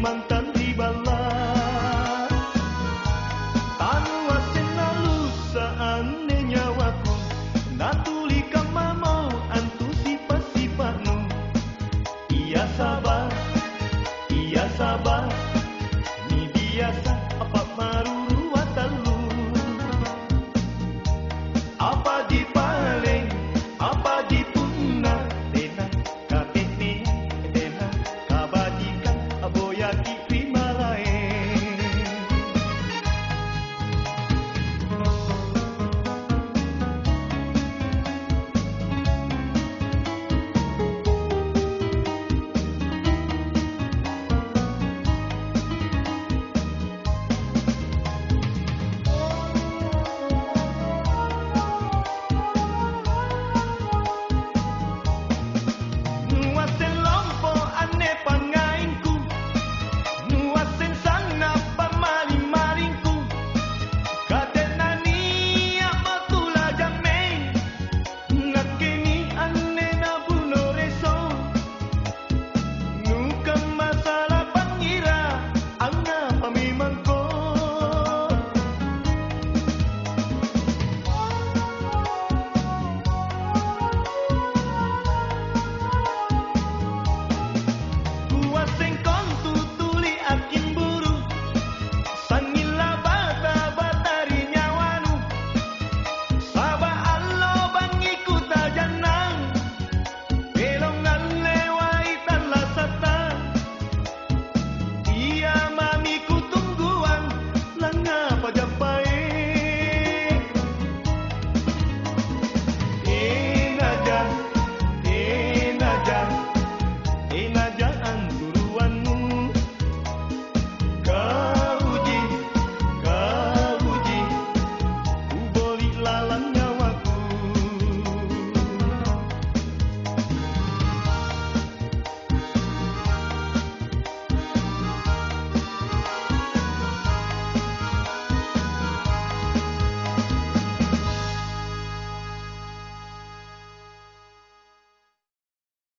mantan di balas Tanua senalu seandainya nyawaku Natuli kama mau antu sifat-sifatmu. Iya sabar, iya sabar.